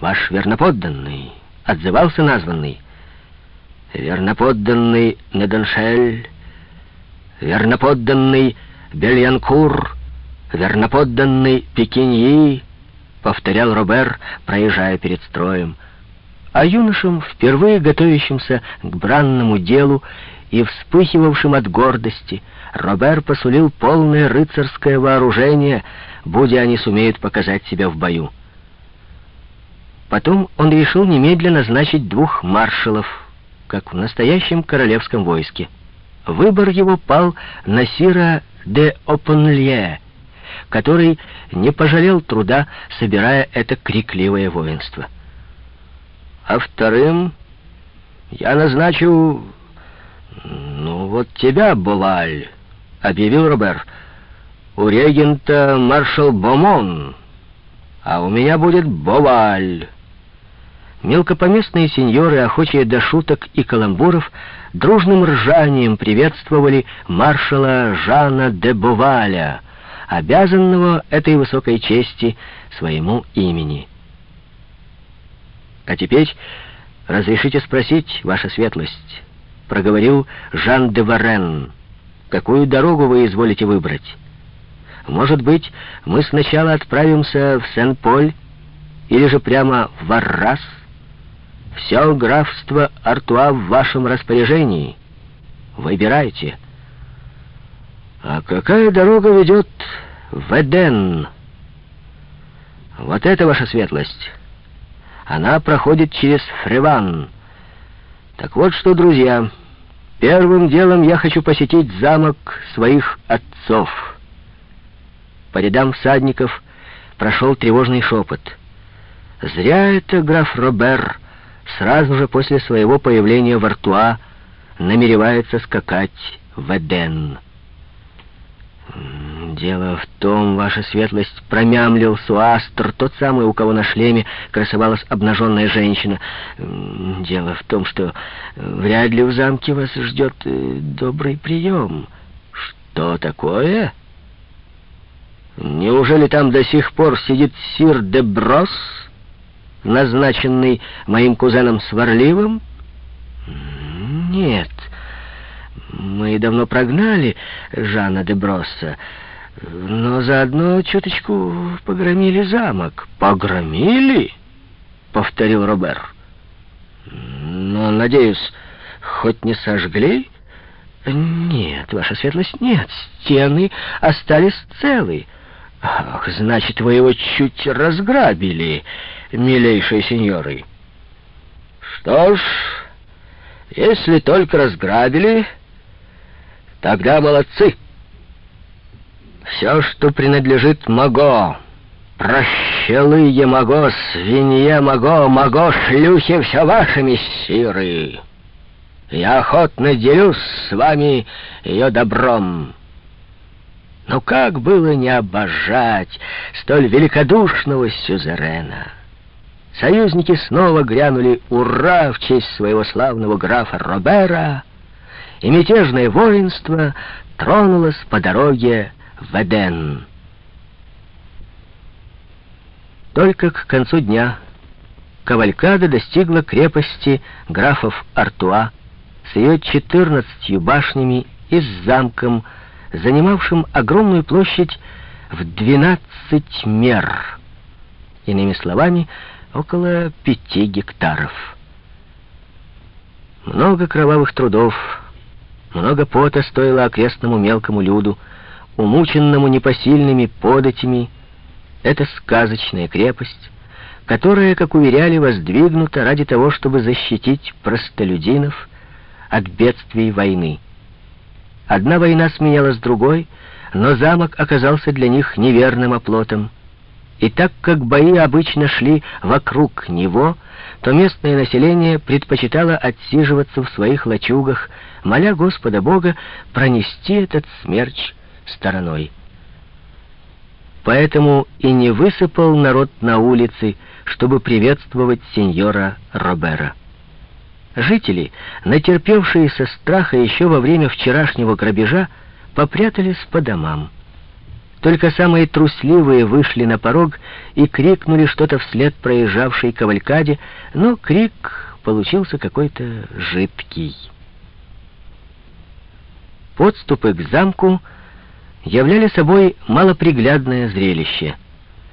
Ваш верноподданный, отзывался названный. Верноподданный Недоншель, верноподданный Бельянкур, верноподданный Пекиньи, повторял Робер, проезжая перед строем. А юношам, впервые готовящимся к бранному делу и вспыхивавшим от гордости, Робер посулил полное рыцарское вооружение, будь они сумеют показать себя в бою. Потом он решил немедленно назначить двух маршалов, как в настоящем королевском войске. Выбор его пал на Сира де Опенлье, который не пожалел труда, собирая это крикливое воинство. А вторым я назначу... Ну, вот тебя, Булаль, — объявил Робер. У регента маршал Бомон, а у меня будет Боваль. Мелкопоместные сеньоры, охочие до шуток и каламбуров, дружным ржанием приветствовали маршала Жана де Боваля, обязанного этой высокой чести своему имени. «А теперь разрешите спросить, ваша светлость», — проговорил Жан де Варен, «какую дорогу вы изволите выбрать? Может быть, мы сначала отправимся в Сен-Поль или же прямо в Аррас?» Все графство Артуа в вашем распоряжении. Выбирайте. А какая дорога ведет в Эден? Вот это ваша светлость. Она проходит через Фреван. Так вот что, друзья, первым делом я хочу посетить замок своих отцов. По рядам всадников прошел тревожный шепот. Зря это граф Робер сразу же после своего появления в Артуа намеревается скакать в Эден. «Дело в том, ваша светлость, промямлил Суастр, тот самый, у кого на шлеме красовалась обнаженная женщина. Дело в том, что вряд ли в замке вас ждет э, добрый прием. Что такое? Неужели там до сих пор сидит сир де Брос?» Назначенный моим кузеном Сварливым? Нет, мы давно прогнали Жана де Бросса, но заодно чуточку погромили замок. Погромили? Повторил Робер. Но, надеюсь, хоть не сожгли? Нет, ваша светлость, нет, стены остались целы. Ах, значит, вы его чуть разграбили милейшие сеньоры. Что ж, если только разграбили, тогда молодцы. Все, что принадлежит Маго, прощелые Маго, свинья Маго, Маго, шлюхи, все ваши мессиры. Я охотно делюсь с вами ее добром. Но как было не обожать столь великодушного сюзерена? Союзники снова грянули «Ура!» в честь своего славного графа Робера, и мятежное воинство тронулось по дороге в Эден. Только к концу дня Кавалькада достигла крепости графов Артуа с ее четырнадцатью башнями и с замком, занимавшим огромную площадь в двенадцать мер. Иными словами, около пяти гектаров. Много кровавых трудов, много пота стоило окрестному мелкому люду, умученному непосильными податями. Это сказочная крепость, которая, как уверяли, воздвигнута ради того, чтобы защитить простолюдинов от бедствий войны. Одна война сменялась другой, но замок оказался для них неверным оплотом. И так как бои обычно шли вокруг него, то местное население предпочитало отсиживаться в своих лачугах, моля Господа Бога пронести этот смерч стороной. Поэтому и не высыпал народ на улицы, чтобы приветствовать сеньора Робера. Жители, натерпевшиеся страха еще во время вчерашнего грабежа, попрятались по домам. Только самые трусливые вышли на порог и крикнули что-то вслед проезжавшей кавалькаде, но крик получился какой-то жидкий. Подступы к замку являли собой малоприглядное зрелище.